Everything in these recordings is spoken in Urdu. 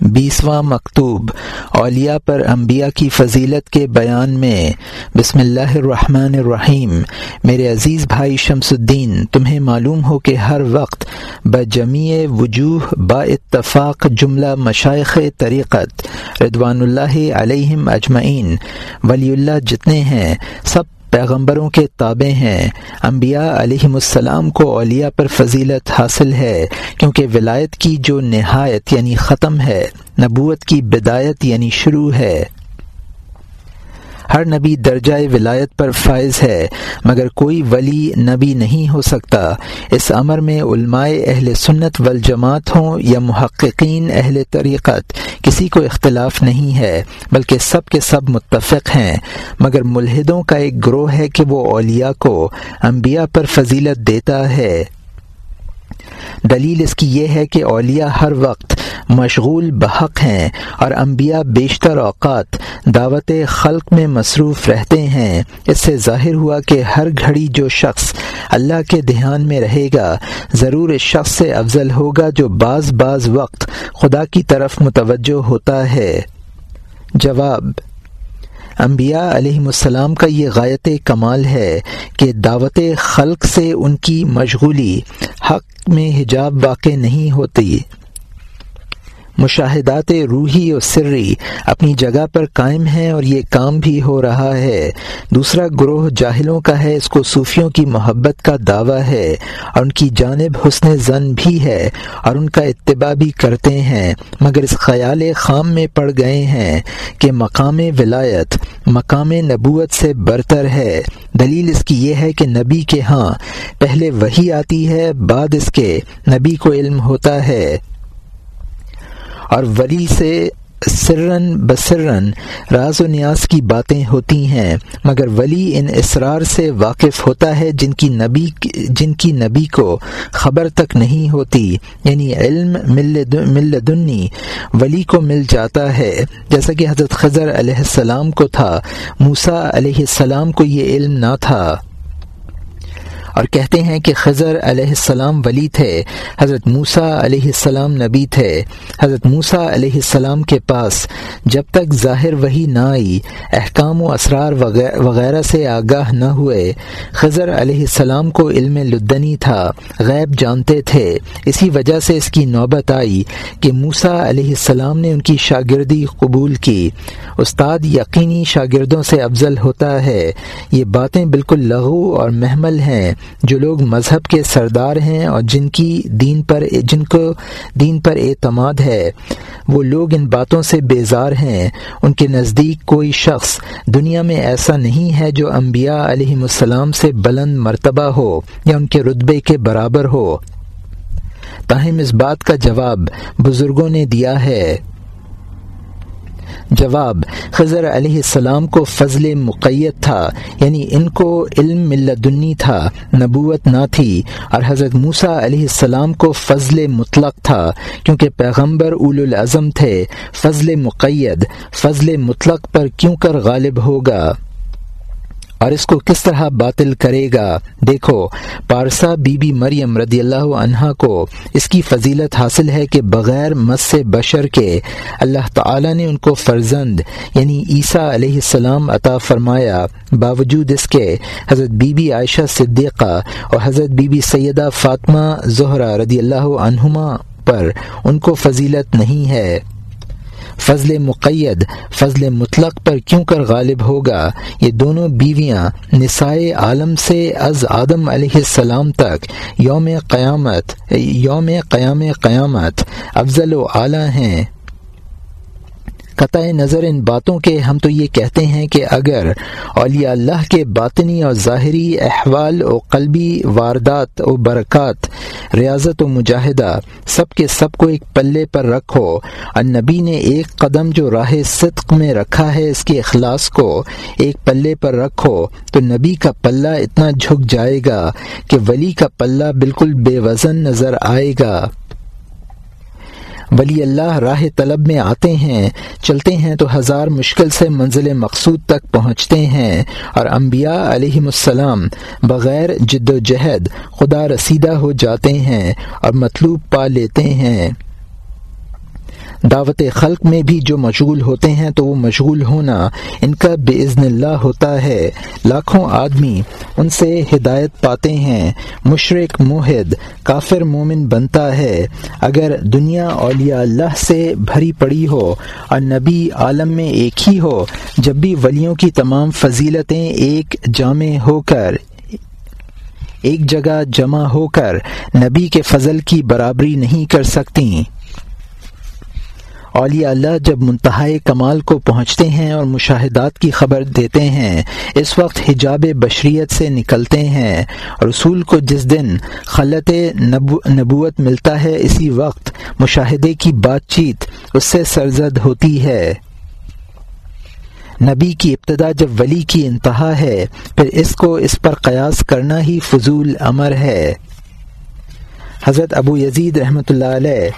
بیسواں مکتوب، اولیاء پر انبیاء کی فضیلت کے بیان میں، بسم اللہ الرحمن الرحیم، میرے عزیز بھائی شمس الدین، تمہیں معلوم ہو کہ ہر وقت بجمی وجوہ با اتفاق جملہ مشائق طریقت ردوان اللہ علیہم اجمعین، ولی اللہ جتنے ہیں، سب پیغمبروں کے تابع ہیں۔ انبیاء علیہم السلام کو اولیاء پر فضیلت حاصل ہے، کیونکہ ولایت کی جو نہایت یعنی ختم ہے، نبوت کی بدایت یعنی شروع ہے۔ ہر نبی درجۂ ولایت پر فائز ہے، مگر کوئی ولی نبی نہیں ہو سکتا۔ اس امر میں علماء اہل سنت والجماعت ہوں یا محققین اہل طریقت، کسی کو اختلاف نہیں ہے، بلکہ سب کے سب متفق ہیں۔ مگر ملحدوں کا ایک گروہ ہے کہ وہ اولیاء کو انبیاء پر فضیلت دیتا ہے۔ دلیل اس کی یہ ہے کہ اولیاء ہر وقت مشغول بحق ہیں اور انبیاء بیشتر اوقات دعوت خلق میں مصروف رہتے ہیں۔ اس سے ظاہر ہوا کہ ہر گھڑی جو شخص اللہ کے دھیان میں رہے گا، ضرور اس شخص سے افضل ہوگا جو بعض بعض وقت خدا کی طرف متوجہ ہوتا ہے۔ جواب انبیاء علیہ السلام کا یہ غایت کمال ہے کہ دعوت خلق سے ان کی مشغولی حق میں حجاب واقع نہیں ہوتی۔ مشاہدات روحی اور سری اپنی جگہ پر قائم ہیں اور یہ کام بھی ہو رہا ہے۔ دوسرا گروہ جاہلوں کا ہے، اس کو صوفیوں کی محبت کا دعویٰ ہے اور ان کی جانب حسن زن بھی ہے اور ان کا اتباع بھی کرتے ہیں۔ مگر اس خیال خام میں پڑ گئے ہیں کہ مقام ولایت، مقام نبوت سے برتر ہے۔ دلیل اس کی یہ ہے کہ نبی کے ہاں پہلے وہی آتی ہے، بعد اس کے نبی کو علم ہوتا ہے۔ اور ولی سے سرن بسرن راز و نیاز کی باتیں ہوتی ہیں، مگر ولی ان اسرار سے واقف ہوتا ہے جن کی نبی جن کی نبی کو خبر تک نہیں ہوتی یعنی علم مل دنی ولی کو مل جاتا ہے۔ جیسا کہ حضرت خضر علیہ السلام کو تھا موسا علیہ السلام کو یہ علم نہ تھا۔ اور کہتے ہیں کہ خضر علیہ السلام ولی تھے، حضرت موسا علیہ السلام نبی تھے۔ حضرت موسا علیہ السلام کے پاس جب تک ظاہر وہی نہ آئی، احکام و اسرار وغیرہ سے آگاہ نہ ہوئے، خضر علیہ السلام کو علم لدنی تھا، غیب جانتے تھے۔ اسی وجہ سے اس کی نوبت آئی کہ موسا علیہ السلام نے ان کی شاگردی قبول کی۔ استاد یقینی شاگردوں سے افضل ہوتا ہے۔ یہ باتیں بالکل لغو اور محمل ہیں۔ جو لوگ مذہب کے سردار ہیں اور جن کی دین پر، جن کو دین پر اعتماد ہے، وہ لوگ ان باتوں سے بیزار ہیں۔ ان کے نزدیک کوئی شخص دنیا میں ایسا نہیں ہے جو انبیاء علیہ السلام سے بلند مرتبہ ہو یا ان کے رتبے کے برابر ہو۔ تاہم اس بات کا جواب بزرگوں نے دیا ہے۔ جواب، خضر علیہ السلام کو فضل مقیت تھا یعنی ان کو علم ملدنی تھا، نبوت نہ تھی، اور حضرت موسا علیہ السلام کو فضل مطلق تھا، کیونکہ پیغمبر اول العظم تھے، فضل مقید، فضل مطلق پر کیوں کر غالب ہوگا؟ اور اس کو کس طرح باطل کرے گا؟ دیکھو، پارسا بی بی مریم رضی اللہ عنہا کو اس کی فضیلت حاصل ہے کہ بغیر مس سے بشر کے اللہ تعالی نے ان کو فرزند یعنی عیسیٰ علیہ السلام عطا فرمایا۔ باوجود اس کے حضرت بی بی عائشہ صدیقہ اور حضرت بی بی سیدہ فاطمہ زہرہ رضی اللہ عنہما پر ان کو فضیلت نہیں ہے۔ فضل مقید، فضل مطلق پر کیوں کر غالب ہوگا؟ یہ دونوں بیویاں نسائے عالم سے از آدم علیہ السلام تک یوم قیامت، یوم قیام قیامت افضل و اعلیٰ ہیں۔ قطع نظر ان باتوں کے ہم تو یہ کہتے ہیں کہ اگر اولیاء اللہ کے باطنی اور ظاہری احوال و قلبی واردات و برکات، ریاضت و مجاہدہ سب کے سب کو ایک پلے پر رکھو اور نبی نے ایک قدم جو راہ صدق میں رکھا ہے اس کے اخلاص کو ایک پلے پر رکھو، تو نبی کا پلہ اتنا جھک جائے گا کہ ولی کا پلہ بالکل بے وزن نظر آئے گا۔ ولی اللہ راہ طلب میں آتے ہیں، چلتے ہیں تو ہزار مشکل سے منزل مقصود تک پہنچتے ہیں۔ اور انبیاء علیہ السلام بغیر جد و جہد خدا رسیدہ ہو جاتے ہیں اور مطلوب پا لیتے ہیں۔ دعوت خلق میں بھی جو مشغول ہوتے ہیں تو وہ مشغول ہونا ان کا بے عزن اللہ ہوتا ہے۔ لاکھوں آدمی ان سے ہدایت پاتے ہیں۔ مشرق موہد کافر مومن بنتا ہے۔ اگر دنیا اولیاء اللہ سے بھری پڑی ہو اور نبی عالم میں ایک ہی ہو، جب بھی ولیوں کی تمام فضیلتیں ایک جامع ہو کر، ایک جگہ جمع ہو کر نبی کے فضل کی برابری نہیں کر سکتی اولیاء اللہ جب منتہائے کمال کو پہنچتے ہیں اور مشاہدات کی خبر دیتے ہیں، اس وقت حجاب بشریت سے نکلتے ہیں۔ رسول کو جس دن خلط نبوت ملتا ہے، اسی وقت مشاہدے کی بات چیت اس سے سرزد ہوتی ہے۔ نبی کی ابتدا جب ولی کی انتہا ہے، پھر اس کو اس پر قیاس کرنا ہی فضول امر ہے۔ حضرت ابو یزید رحمۃ اللہ علیہ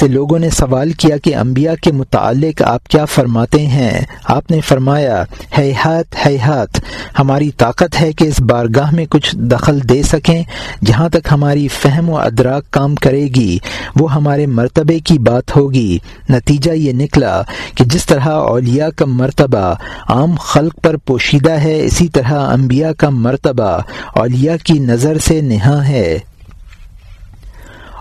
سے لوگوں نے سوال کیا کہ انبیاء کے متعلق آپ کیا فرماتے ہیں؟ آپ نے فرمایا ہے ہاتھ ہے ہاتھ ہماری طاقت ہے کہ اس بارگاہ میں کچھ دخل دے سکیں، جہاں تک ہماری فہم و ادراک کام کرے گی، وہ ہمارے مرتبے کی بات ہوگی۔ نتیجہ یہ نکلا کہ جس طرح اولیاء کا مرتبہ عام خلق پر پوشیدہ ہے، اسی طرح انبیاء کا مرتبہ اولیاء کی نظر سے نہا ہے۔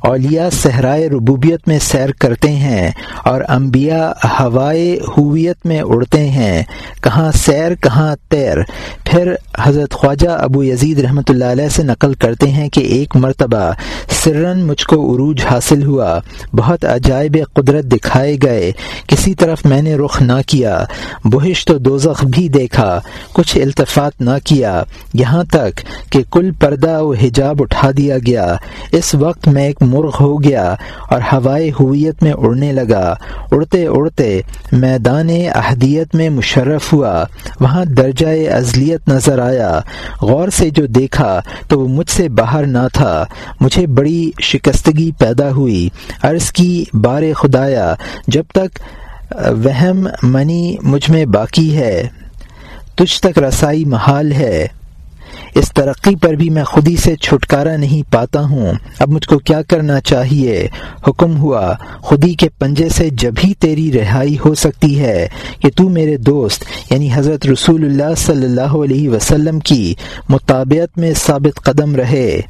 اولیاء صحرائے ربوبیت میں سیر کرتے ہیں اور انبیاء ہوائے ہویت میں اڑتے ہیں۔ کہاں سیر، کہاں تیر۔ پھر حضرت خواجہ ابو یزید رحمۃ اللہ علیہ سے نقل کرتے ہیں کہ ایک مرتبہ سرن مجھ کو عروج حاصل ہوا۔ بہت عجائب قدرت دکھائے گئے۔ کسی طرف میں نے رخ نہ کیا۔ بہشت و دوزخ بھی دیکھا۔ کچھ التفات نہ کیا۔ یہاں تک کہ کل پردہ و حجاب اٹھا دیا گیا۔ اس وقت میں ایک مرغ ہو گیا اور ہوائے ہویت میں اڑنے لگا۔ اڑتے اڑتے میدان احدیت میں مشرف ہوا۔ وہاں درجۂ ازلیت نظر آیا۔ غور سے جو دیکھا تو وہ مجھ سے باہر نہ تھا۔ مجھے بڑی شکستگی پیدا ہوئی۔ عرض کی بار خدایا، جب تک وہم منی مجھ میں باقی ہے، تجھ تک رسائی محال ہے۔ اس ترقی پر بھی میں خودی سے چھٹکارا نہیں پاتا ہوں۔ اب مجھ کو کیا کرنا چاہیے؟ حکم ہوا، خودی کے پنجے سے جب ہی تیری رہائی ہو سکتی ہے کہ تو میرے دوست یعنی حضرت رسول اللہ صلی اللہ علیہ وسلم کی مطابعت میں ثابت قدم رہے۔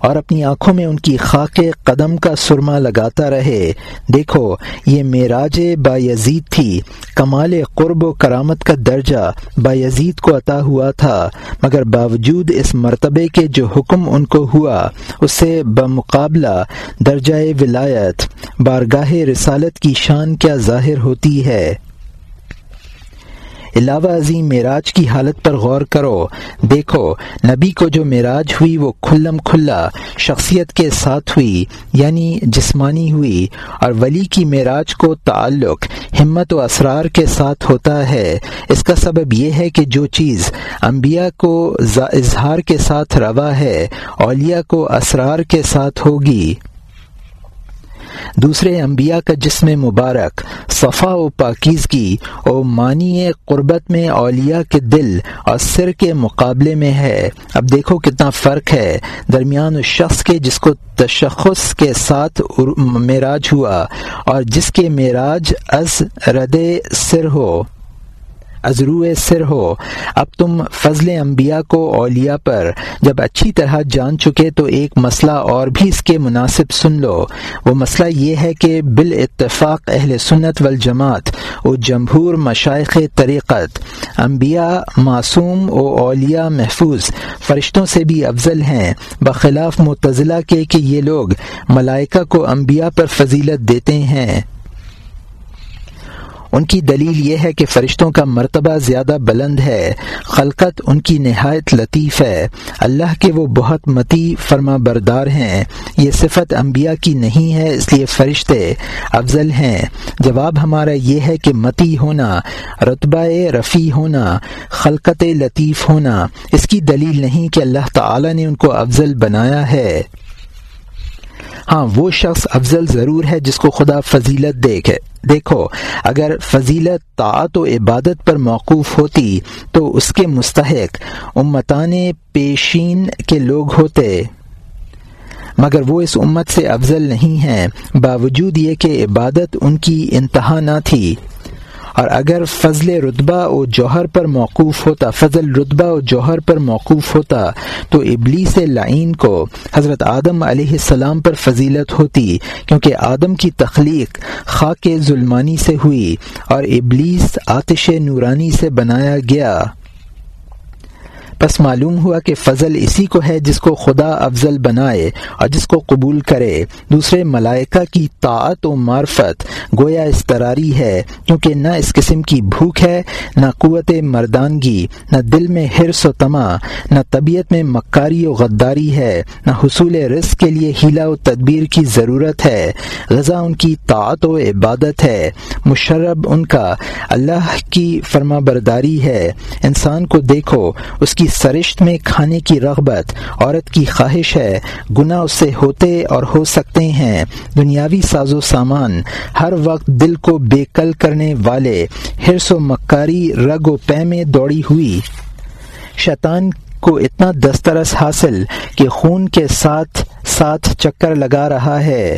اور اپنی آنکھوں میں ان کی خاک قدم کا سرما لگاتا رہے۔ دیکھو، یہ معراج با یزید تھی۔ کمال قرب و کرامت کا درجہ با یزید کو عطا ہوا تھا، مگر باوجود اس مرتبے کے جو حکم ان کو ہوا اس سے بمقابلہ درجۂ ولایت، بارگاہ رسالت کی شان کیا ظاہر ہوتی ہے۔ علاوہ عظیم معراج کی حالت پر غور کرو۔ دیکھو، نبی کو جو معراج ہوئی وہ کھلم کھلا، شخصیت کے ساتھ ہوئی یعنی جسمانی ہوئی، اور ولی کی معراج کو تعلق، ہمت و اسرار کے ساتھ ہوتا ہے۔ اس کا سبب یہ ہے کہ جو چیز انبیاء کو اظہار کے ساتھ روا ہے، اولیاء کو اسرار کے ساتھ ہوگی۔ دوسرے انبیاء کا جسم مبارک، صفا و پاکیزگی اور معنی قربت میں اولیاء کے دل اور سر کے مقابلے میں ہے۔ اب دیکھو کتنا فرق ہے۔ درمیان اس شخص کے جس کو تشخص کے ساتھ معراج ہوا اور جس کے معراج از رد سر ہو۔ ازرو سر ہو۔ اب تم فضل انبیاء کو اولیاء پر جب اچھی طرح جان چکے تو ایک مسئلہ اور بھی اس کے مناسب سن لو۔ وہ مسئلہ یہ ہے کہ بال اتفاق اہل سنت والجماعت و جمہور مشائق طریقت، انبیاء معصوم و اولیاء محفوظ، فرشتوں سے بھی افضل ہیں۔ بخلاف متضلاع کے کہ یہ لوگ ملائکہ کو انبیاء پر فضیلت دیتے ہیں۔ ان کی دلیل یہ ہے کہ فرشتوں کا مرتبہ زیادہ بلند ہے، خلقت ان کی نہایت لطیف ہے۔ اللہ کے وہ بہت متی فرما بردار ہیں۔ یہ صفت انبیاء کی نہیں ہے، اس لیے فرشتے افضل ہیں۔ جواب ہمارا یہ ہے کہ متی ہونا، رتبہ رفیع ہونا، خلقت لطیف ہونا، اس کی دلیل نہیں کہ اللہ تعالی نے ان کو افضل بنایا ہے۔ ہاں وہ شخص افضل ضرور ہے جس کو خدا فضیلت دیکھے دیکھو، اگر فضیلت طاعت و عبادت پر موقوف ہوتی تو اس کے مستحق امتان پیشین کے لوگ ہوتے۔ مگر وہ اس امت سے افضل نہیں ہیں، باوجود یہ کہ عبادت ان کی انتہا نہ تھی۔ اور اگر فضل رتبہ و جوہر پر موقوف ہوتا، فضل رتبہ و جوہر پر موقوف ہوتا، تو ابلیس لعین کو حضرت آدم علیہ السلام پر فضیلت ہوتی، کیونکہ آدم کی تخلیق خاک ظلمانی سے ہوئی اور ابلیس آتش نورانی سے بنایا گیا۔ پس معلوم ہوا کہ فضل اسی کو ہے جس کو خدا افضل بنائے اور جس کو قبول کرے۔ دوسرے، ملائکہ کی طاعت و معرفت گویا استراری ہے، کیونکہ نہ اس قسم کی بھوک ہے، نہ قوت مردانگی، نہ دل میں حرص و تما نہ طبیعت میں مکاری و غداری ہے، نہ حصول رزق کے لیے ہیلا و تدبیر کی ضرورت ہے۔ غذا ان کی طاعت و عبادت ہے۔ مشرب ان کا اللہ کی فرما برداری ہے۔ انسان کو دیکھو، اس کی سرشت میں کھانے کی رغبت، عورت کی خواہش ہے۔ گناہ اس سے ہوتے اور ہو سکتے ہیں۔ دنیاوی ساز و سامان، ہر وقت دل کو بے کل کرنے والے۔ ہرس و مکاری، رگ و پے میں دوڑی ہوئی۔ شیطان کو اتنا دسترس حاصل کہ خون کے ساتھ ساتھ چکر لگا رہا ہے۔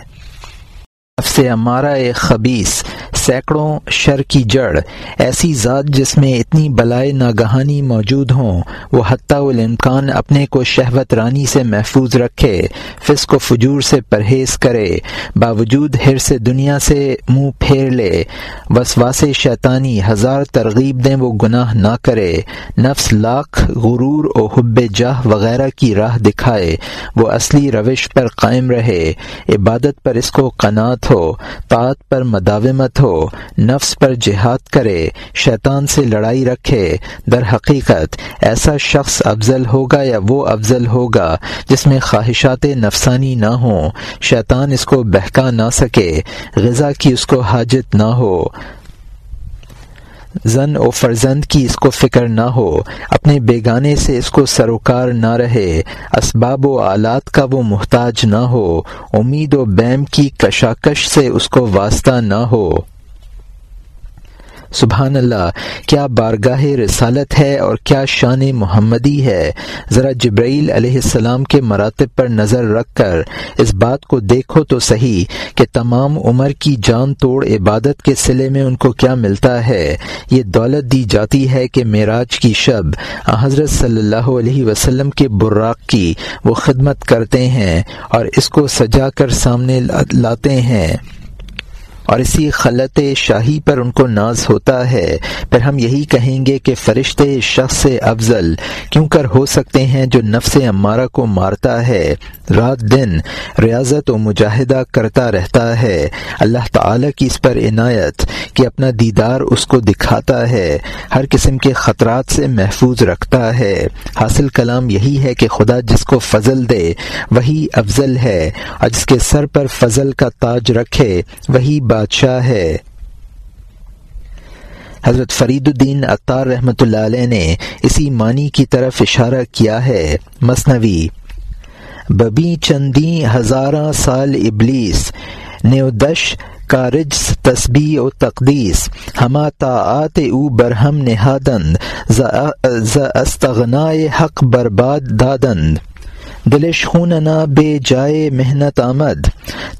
سے ہمارا ایک خبیص سینکڑوں شر کی جڑ، ایسی ذات جس میں اتنی بلائے ناگہانی موجود ہوں، وہ حتیٰ الامکان اپنے کو شہوت رانی سے محفوظ رکھے، فسق و فجور سے پرہیز کرے، باوجود ہر سے دنیا سے منہ پھیر لے۔ وسواس شیطانی ہزار ترغیب دیں وہ گناہ نہ کرے۔ نفس لاکھ غرور و حب جاہ وغیرہ کی راہ دکھائے۔ وہ اصلی روش پر قائم رہے۔ عبادت پر اس کو قناعت ہو، طاعت پر مداومت ہو۔ نفس پر جہاد کرے، شیطان سے لڑائی رکھے۔ در حقیقت، ایسا شخص افضل ہوگا یا وہ افضل ہوگا جس میں خواہشات نفسانی نہ ہوں، شیطان اس کو بہکا نہ سکے، غذا کی اس کو حاجت نہ ہو۔ زن و فرزند کی اس کو فکر نہ ہو، اپنے بیگانے سے اس کو سروکار نہ رہے۔ اسباب و آلات کا وہ محتاج نہ ہو، امید و بیم کی کشاکش سے اس کو واسطہ نہ ہو۔ سبحان اللہ، کیا بارگاہ رسالت ہے اور کیا شان محمدی ہے؟ ذرا جبرائیل علیہ السلام کے مراتب پر نظر رکھ کر اس بات کو دیکھو تو صحیح کہ تمام عمر کی جان توڑ عبادت کے سلے میں ان کو کیا ملتا ہے؟ یہ دولت دی جاتی ہے کہ معراج کی شب حضرت صلی اللہ علیہ وسلم کے براق کی وہ خدمت کرتے ہیں اور اس کو سجا کر سامنے لاتے ہیں۔ اور اسی خلط شاہی پر ان کو ناز ہوتا ہے۔ پھر ہم یہی کہیں گے کہ فرشتے شخص سے افضل کیوں کر ہو سکتے ہیں جو نفس امارہ کو مارتا ہے۔ رات دن ریاضت و مجاہدہ کرتا رہتا ہے۔ اللہ تعالی کی اس پر عنایت کہ اپنا دیدار اس کو دکھاتا ہے۔ ہر قسم کے خطرات سے محفوظ رکھتا ہے۔ حاصل کلام یہی ہے کہ خدا جس کو فضل دے، وہی افضل ہے۔ اور جس کے سر پر فضل کا تاج رکھے، وہی بادشاہ ہے۔ حضرت فرید الدین اطار رحمۃ اللہ علیہ نے اسی معنی کی طرف اشارہ کیا ہے مصنوی ببی چندی ہزارہ سال ابلیس، نیودش کارج تسبی و تقدیس۔ ہما طاعت او برہم نہادند ز استغنائے حق برباد دادند دلش خوننا بے جائے محنت آمد،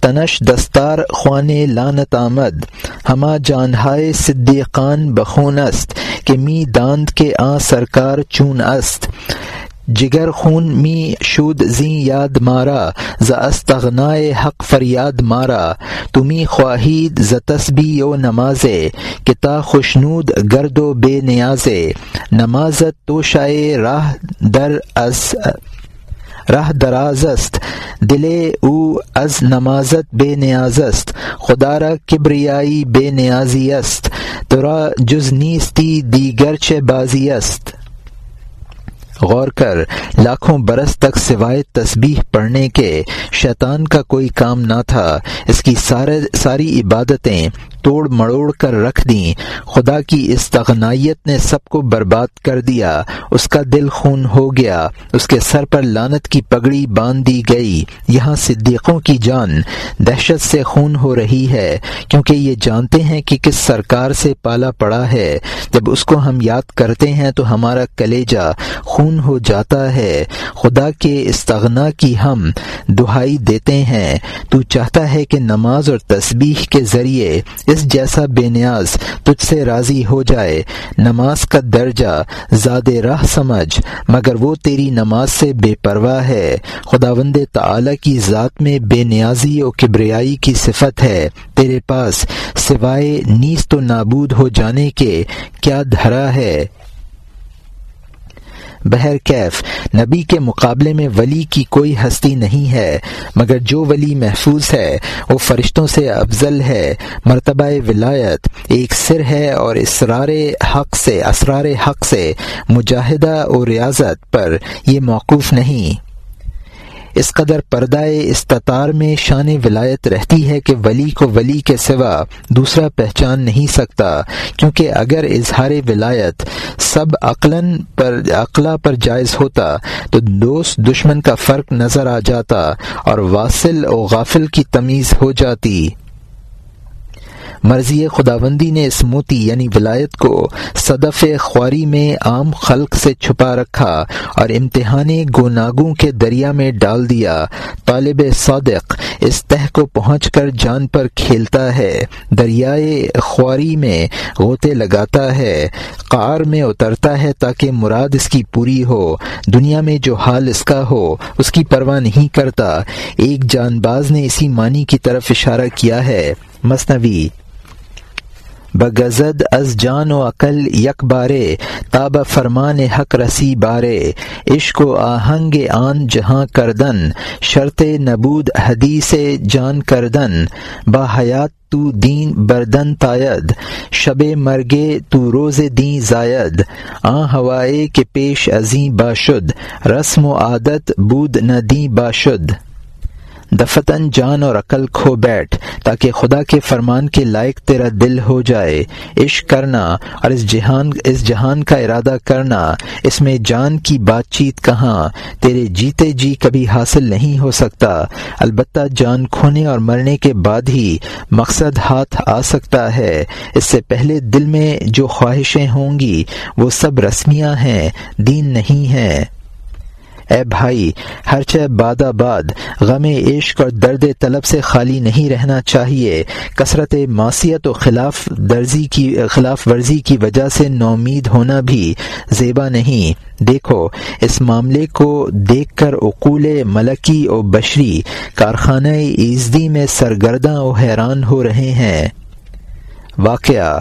تنش دستار خوان لانت آمد۔ ہما جانہائے صدیقان بخون است کہ می داند کے آ سرکار چون است۔ جگر خون می شود زی یاد مارا، ز استغنائے حق فریاد مارا۔ تمی خواہید ز تسبی و نماز کتا خوشنود گرد و بے نیاز نمازت تو شائے راہ در از راہ دراز است، دل او از نمازت بے نیاز است. خدا را کبریائی بے نیازی است. ترا جز نیستی دیگر چه بازی است. غور کر، لاکھوں برس تک سوائے تسبیح پڑھنے کے شیطان کا کوئی کام نہ تھا. اس کی سارے ساری عبادتیں توڑ مڑوڑ کر رکھ دیں۔ خدا کی استغنائیت نے سب کو برباد کر دیا۔ اس کا دل خون ہو گیا۔ اس کے سر پر لانت کی پگڑی باندھ دی گئی۔ یہاں صدیقوں کی جان دہشت سے خون ہو رہی ہے، کیونکہ یہ جانتے ہیں کہ کس سرکار سے پالا پڑا ہے۔ جب اس کو ہم یاد کرتے ہیں تو ہمارا کلیجہ خون ہو جاتا ہے۔ خدا کے استغنا کی ہم دہائی دیتے ہیں۔ تو چاہتا ہے کہ نماز اور تسبیح کے ذریعے اس جیسا بے نیاز تجھ سے راضی ہو جائے۔ نماز کا درجہ زاد راہ سمجھ، مگر وہ تیری نماز سے بے پرواہ ہے۔ خدا وند تعلی کی ذات میں بے نیازی و کبریائی کی صفت ہے۔ تیرے پاس سوائے نیز تو نابود ہو جانے کے کیا دھرا ہے؟ بہر کیف، نبی کے مقابلے میں ولی کی کوئی ہستی نہیں ہے، مگر جو ولی محفوظ ہے، وہ فرشتوں سے افضل ہے، مرتبہ ولایت، ایک سر ہے اور اسرار حق سے، اسرار حق سے، مجاہدہ و ریاضت پر یہ موقوف نہیں۔ اس قدر پردہ استطار میں شان ولایت رہتی ہے کہ ولی کو ولی کے سوا دوسرا پہچان نہیں سکتا، کیونکہ اگر اظہار ولایت سب عقلاً پر، عقلا پر جائز ہوتا تو دوست دشمن کا فرق نظر آ جاتا اور واصل و غافل کی تمیز ہو جاتی۔ مرضی خداوندی نے اس موتی یعنی ولایت کو صدف خواری میں عام خلق سے چھپا رکھا اور امتحان گوناگوں کے دریا میں ڈال دیا۔ طالب صادق اس تہ کو پہنچ کر جان پر کھیلتا ہے، دریائے خواری میں غوطے لگاتا ہے قار میں اترتا ہے تاکہ مراد اس کی پوری ہو۔ دنیا میں جو حال اس کا ہو، اس کی پرواہ نہیں کرتا۔ ایک جان باز نے اسی معنی کی طرف اشارہ کیا ہے۔ مصنوی۔ بغزد از جان و عقل یک بارے تاب فرمان حق رسی بارے عشق و آہنگ آن جہاں کردن، شرط نبود حدیث جان کردن۔ با حیات تو دین بردن تاید، شب مرگے تو روز دین زائد آ ہوائے کے پیش ازیں باشد، رسم و عادت بود ندی باشد۔ دفتن جان اور عقل کھو بیٹھ، تاکہ خدا کے فرمان کے لائق تیرا دل ہو جائے۔ عشق کرنا اور اس جہان اس جہان کا ارادہ کرنا، اس میں جان کی بات چیت کہاں؟ تیرے جیتے جی کبھی حاصل نہیں ہو سکتا۔ البتہ جان کھونے اور مرنے کے بعد ہی مقصد ہاتھ آ سکتا ہے۔ اس سے پہلے دل میں جو خواہشیں ہوں گی، وہ سب رسمیاں ہیں، دین نہیں ہیں۔ اے بھائی، ہر چہ باد آباد غم عشق اور درد طلب سے خالی نہیں رہنا چاہیے۔ کثرت معاشیت و خلاف درزی کی، خلاف ورزی کی وجہ سے نومید ہونا بھی زیبا نہیں۔ دیکھو، اس معاملے کو دیکھ کر اقول ملکی و بشری کارخانہ ایزدی میں سرگرداں و حیران ہو رہے ہیں۔ واقعہ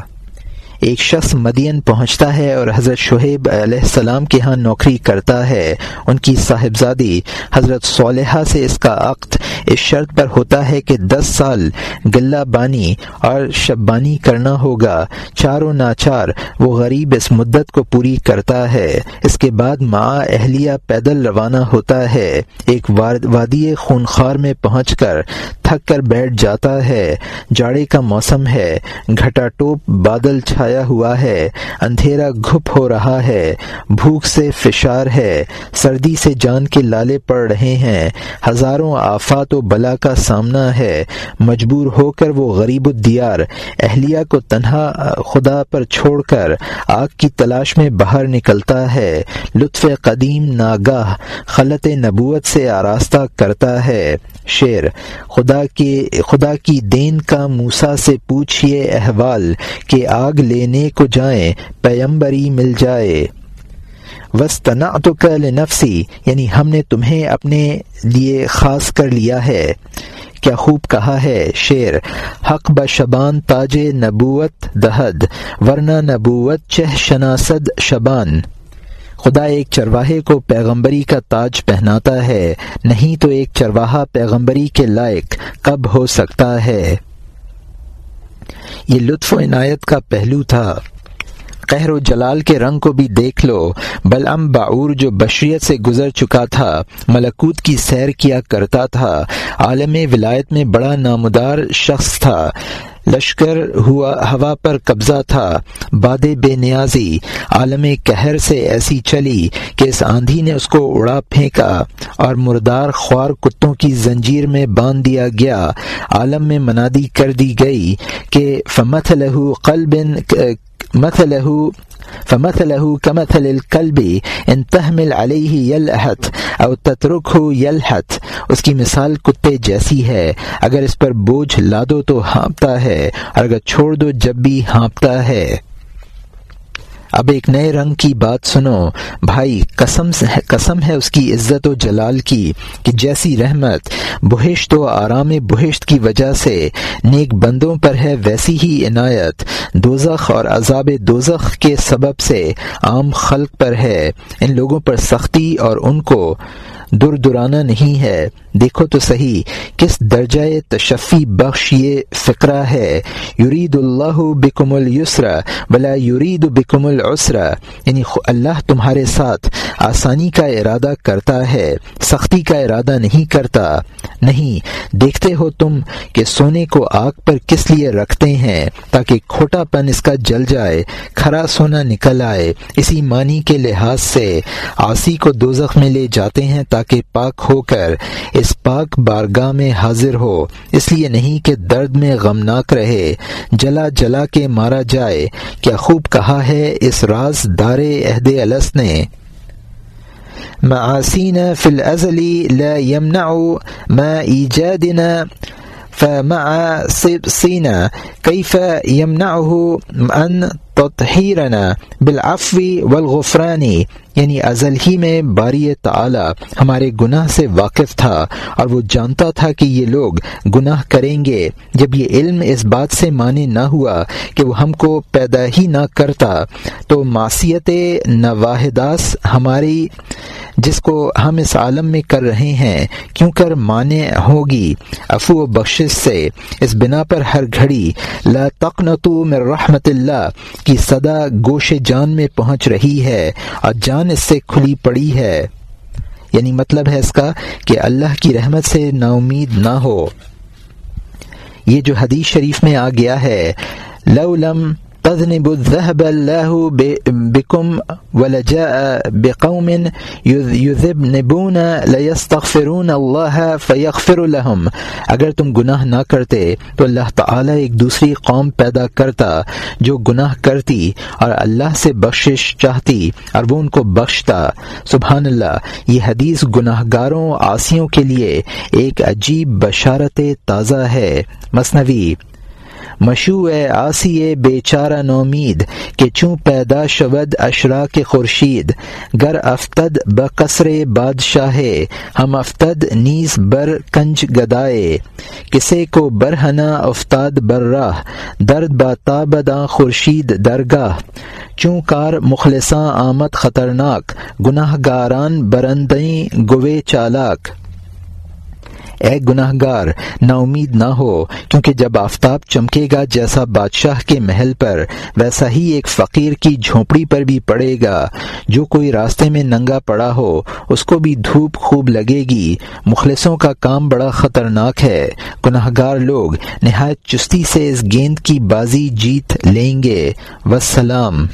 ایک شخص مدین پہنچتا ہے اور حضرت شہیب علیہ السلام کے ہاں نوکری کرتا ہے۔ ان کی صاحبزادی حضرت صالحہ سے اس کا عقد اس شرط پر ہوتا ہے کہ دس سال گلہ بانی اور شبانی کرنا ہوگا۔ چار و ناچار وہ غریب اس مدت کو پوری کرتا ہے۔ اس کے بعد ماں اہلیہ پیدل روانہ ہوتا ہے۔ ایک وادی خونخوار میں پہنچ کر تھک کر بیٹھ جاتا ہے۔ جاڑے کا موسم ہے۔ گھٹا ٹوپ بادل چھا ہوا ہے۔ اندھیرا گھپ ہو رہا ہے۔ بھوک سے فشار ہے۔ سردی سے جان کے لالے پڑ رہے ہیں۔ ہزاروں آفات و بلا کا سامنا ہے۔ مجبور ہو کر وہ غریب الدیار۔ اہلیہ کو تنہا، خدا پر چھوڑ کر آگ کی تلاش میں باہر نکلتا ہے۔ لطف قدیم ناگاہ، خلط نبوت سے آراستہ کرتا ہے۔ شیر خدا کے، خدا کی دین کا موسا سے پوچھئے احوال کہ آگ لے لینے کو جائیں پیمبری مل جائے۔ وسطنا تو کل نفسی یعنی ہم نے تمہیں اپنے لیے خاص کر لیا ہے۔ کیا خوب کہا ہے شیر حق بشبان تاج نبوت دہد، ورنہ نبوت چہ شناسد شبان۔ خدا ایک چرواہے کو پیغمبری کا تاج پہناتا ہے، نہیں تو ایک چرواہا پیغمبری کے لائق کب ہو سکتا ہے۔ یہ لطف و عنایت کا پہلو تھا۔ قہر و جلال کے رنگ کو بھی دیکھ لو۔ بلعم باور جو بشریت سے گزر چکا تھا، ملکوت کی سیر کیا کرتا تھا۔ عالم ولایت میں بڑا نامدار شخص تھا۔ لشکر ہوا ہوا پر قبضہ تھا۔ باد بے نیازی عالم کہر سے ایسی چلی کہ اس آندھی نے اس کو اڑا پھینکا اور مردار خوار کتوں کی زنجیر میں باندھ دیا گیا۔ عالم میں منادی کر دی گئی کہ فمت لہو قلب مت لہو فمثله كمثل الكلب ان تحمل عليه يلحت او تترک ہو یلحت، اس کی مثال کتے جیسی ہے۔ اگر اس پر بوجھ لا دو تو ہانپتا ہے، اور اگر چھوڑ دو جب بھی ہانپتا ہے۔ اب ایک نئے رنگ کی بات سنو۔ بھائی، قسم قسم ہے اس کی عزت و جلال کی کہ جیسی رحمت، بہشت و آرام بہشت کی وجہ سے نیک بندوں پر ہے ویسی ہی عنایت۔ دوزخ اور عذاب دوزخ کے سبب سے عام خلق پر ہے۔ ان لوگوں پر سختی اور ان کو دردرانا نہیں ہے۔ دیکھو تو صحیح، کس درجۂ تشفی بخش یہ فقرہ ہے؟ یرید اللہ بکم السرا بلا یرید بکم العسرا یعنی اللہ تمہارے ساتھ آسانی کا ارادہ کرتا ہے، سختی کا ارادہ نہیں کرتا۔ نہیں، دیکھتے ہو تم کہ سونے کو آگ پر کس لیے رکھتے ہیں تاکہ کھوٹا پن اس کا جل جائے، کھرا سونا نکل آئے۔ اسی معنی کے لحاظ سے آسی کو دوزخ میں لے جاتے ہیں تاکہ تاکہ پاک ہو کر اس پاک بارگاہ میں حاضر ہو۔ اس لیے نہیں کہ درد میں غمناک رہے۔ جلا جلا کے مارا جائے۔ کیا خوب کہا ہے اس راز دار عہد الس نے۔ معاسین فی الازلی لا يمنع ما ایجادنا فمع صينا كيف يمنعه أن تطهيرنا بالعفو والغفران۔ یعنی ازل ہی میں باری تعالی ہمارے گناہ سے واقف تھا اور وہ جانتا تھا کہ یہ لوگ گناہ کریں گے۔ جب یہ علم اس بات سے مانے نہ ہوا کہ وہ ہم کو پیدا ہی نہ کرتا، تو معصیت نواحداس ہماری، جس کو ہم اس عالم میں کر رہے ہیں، کیوں کر مانے ہوگی؟ افو و بخشش سے اس بنا پر ہر گھڑی، لا تقنطو من رحمت اللہ، کی صدا گوش جان میں پہنچ رہی ہے اور جان اس سے کھلی پڑی ہے۔ یعنی مطلب ہے اس کا کہ اللہ کی رحمت سے نا امید نہ ہو۔ یہ جو حدیث شریف میں آ گیا ہے، لو لم تذنب الذهب الله بكم ولجاء بقوم يذنبون ليستغفرون الله فيغفر لهم. اگر تم گناہ نہ کرتے تو اللہ تعالی ایک دوسری قوم پیدا کرتا جو گناہ کرتی اور اللہ سے بخشش چاہتی اور وہ ان کو بخشتا. سبحان اللہ، یہ حدیث گناہ گاروں آسیوں کے لیے ایک عجیب بشارت تازہ ہے. مصنوی مشوع آسی بے چارہ نومید کہ چوں پیدا شود اشرا کے خورشید، گر افتد بقصر بادشاہ، ہم افتد نیز بر کنج گدائے، کسے کو برہنا افتاد بر راہ، درد با تابداں خورشید درگاہ، چوں کار مخلصاں آمد خطرناک گناہ گاران برندیں گوے چالاک۔ اے گناہ گار نا امید نہ ہو، کیونکہ جب آفتاب چمکے گا جیسا بادشاہ کے محل پر، ویسا ہی ایک فقیر کی جھونپڑی پر بھی پڑے گا۔ جو کوئی راستے میں ننگا پڑا ہو، اس کو بھی دھوپ خوب لگے گی۔ مخلصوں کا کام بڑا خطرناک ہے۔ گناہ گار لوگ، نہایت چستی سے اس گیند کی بازی جیت لیں گے۔ وسلام۔